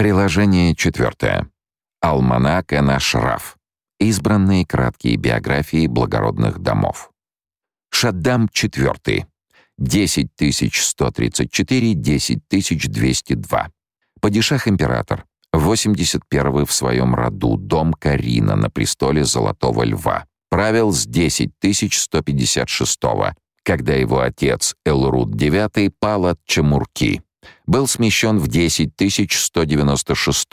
Приложение четвертое. Алманак Эн-Ашраф. Избранные краткие биографии благородных домов. Шаддам IV. 10134, 10202. Падишах-император. 81 в своем роду, дом Карина на престоле Золотого Льва. Правил с 10156 когда его отец Элруд IX пал от Чамурки. Был смещен в 10196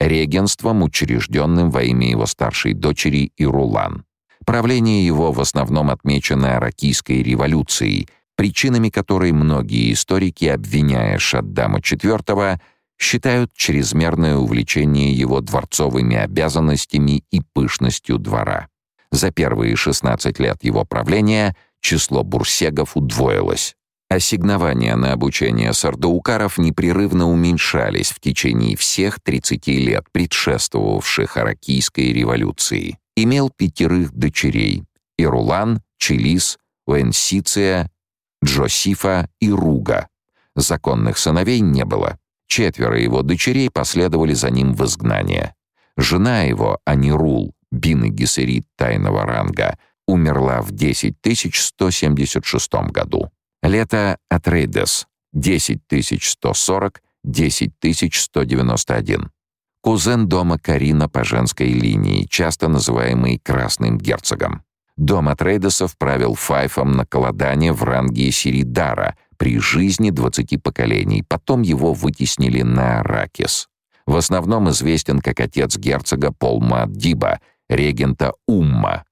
регенством, учрежденным во имя его старшей дочери Ирулан. Правление его в основном отмечено Аракийской революцией, причинами которой многие историки, обвиняя Шаддама IV, считают чрезмерное увлечение его дворцовыми обязанностями и пышностью двора. За первые 16 лет его правления число бурсегов удвоилось. Ассигнования на обучение сардаукаров непрерывно уменьшались в течение всех 30 лет, предшествовавших Аракийской революции. Имел пятерых дочерей — Ирулан, Челис, Уэнсиция, Джосифа и Руга. Законных сыновей не было. Четверо его дочерей последовали за ним в изгнание. Жена его, Анирул, Бин Гессерит тайного ранга, умерла в 10176 году. Лето Атрейдес 10140, 10191. Кузен дома Карина по женской линии, часто называемый Красным герцогом. Дом Атрейдесов правил Файфом на Каладане в ранге Сиридара при жизни 20 поколений, потом его вытеснили на Аракис. В основном известен как отец герцога Полма Диба, регента Умма,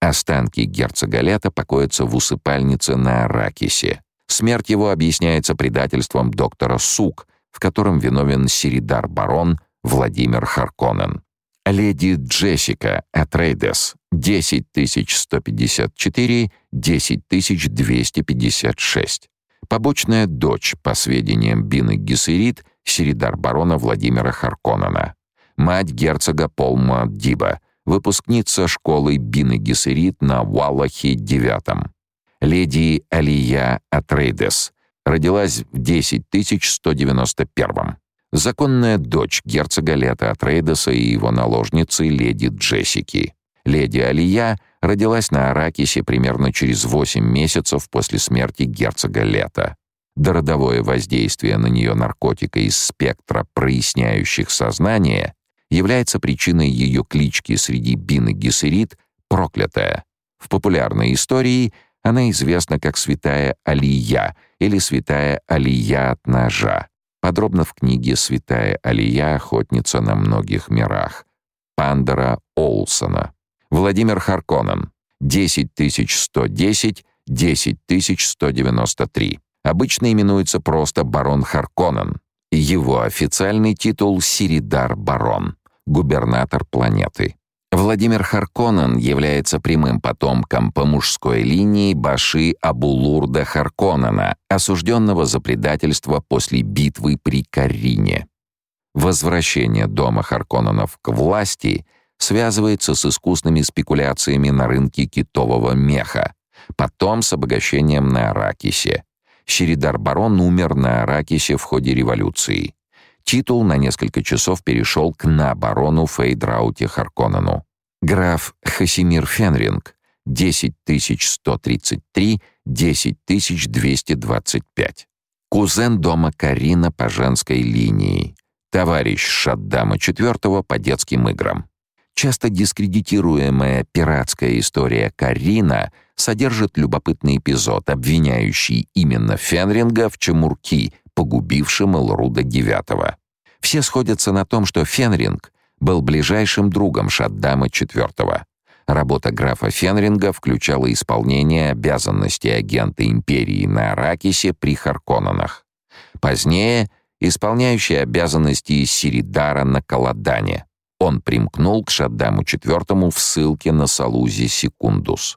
Останки герцога Лета покоятся в усыпальнице на Аракисе. Смерть его объясняется предательством доктора Сук, в котором виновен Сиридар-барон Владимир Харконен. Леди Джессика Атрейдес 10154, 10256. Побочная дочь, по сведениям Бины Гессерит, Сиридар-барона Владимира Харконена. Мать герцога Полма Диба, выпускница школы Бины Гессерит на Валахе девятом. Леди Алия Атрейдес родилась в 10191 Законная дочь герцога Лета Атрейдеса и его наложницы леди Джессики. Леди Алия родилась на Аракисе примерно через 8 месяцев после смерти герцога Лета. Дородовое воздействие на нее наркотика из спектра проясняющих сознание является причиной ее клички среди бин и «проклятая». В популярной истории она известна как Святая Алия или Святая Алия от ножа. Подробно в книге «Святая Алия. Охотница на многих мирах» Пандера Олсона. Владимир Харконен. 10110, 10193. Обычно именуется просто барон Харконен. Его официальный титул — Сиридар-барон, губернатор планеты. Владимир Харконен является прямым потомком по мужской линии Баши Абулурда Харконена, осужденного за предательство после битвы при Карине. Возвращение дома Харконенов к власти связывается с искусными спекуляциями на рынке китового меха, потом с обогащением на Аракисе, Шеридар Барон умер на Аракисе в ходе революции. Титул на несколько часов перешел к на-барону Фейдрауте Харконнену. Граф Хасимир Фенринг 10133, 10225. Кузен дома Карина по женской линии. Товарищ Шаддама IV по детским играм. Часто дискредитируемая пиратская история Карина содержит любопытный эпизод, обвиняющий именно Фенринга в чемурки, погубившем Элруда IX. Все сходятся на том, что Фенринг был ближайшим другом Шаддама IV. Работа графа Фенринга включала исполнение обязанностей агента империи на Аракисе при Харконненах. Позднее — исполняющий обязанности Сиридара на Каладане. Он примкнул к Шаддаму IV в ссылке на Салузи Секундус.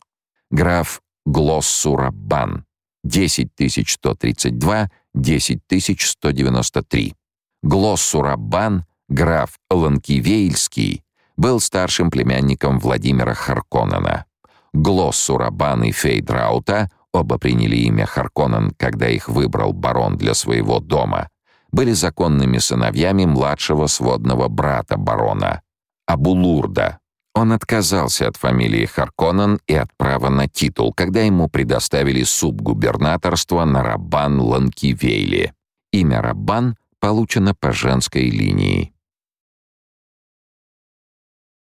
Граф Глоссураббан 10132, 10193. Глоссураббан, граф Ланкивейльский, был старшим племянником Владимира Харконнена. Глоссураббан и Фейдраута, оба приняли имя Харконнен, когда их выбрал барон для своего дома, были законными сыновьями младшего сводного брата барона, Абулурда. Он отказался от фамилии Харконнен и от права на титул, когда ему предоставили субгубернаторство на Рабан-Ланкивейле. Имя Рабан получено по женской линии.